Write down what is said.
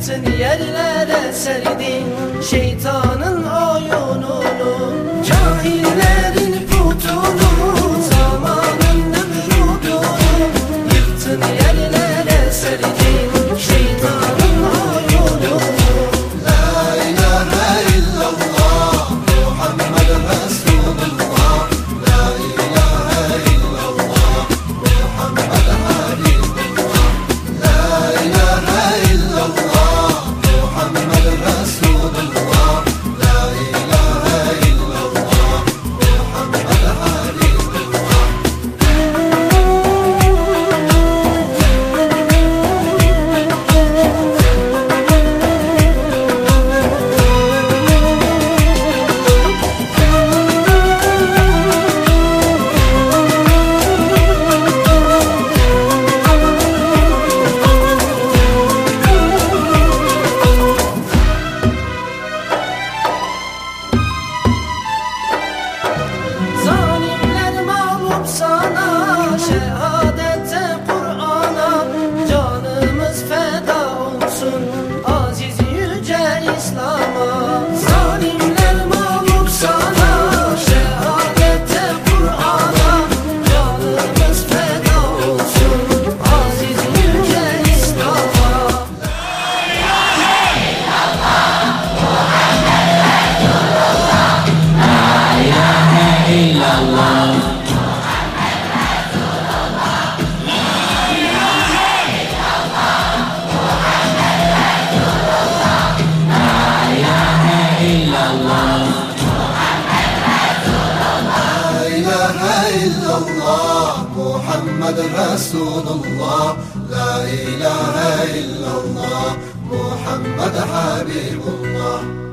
Attın yerlere serdin şeytanın oyunu محمد رسول الله. لا إله إلا الله. محمد حبيب الله.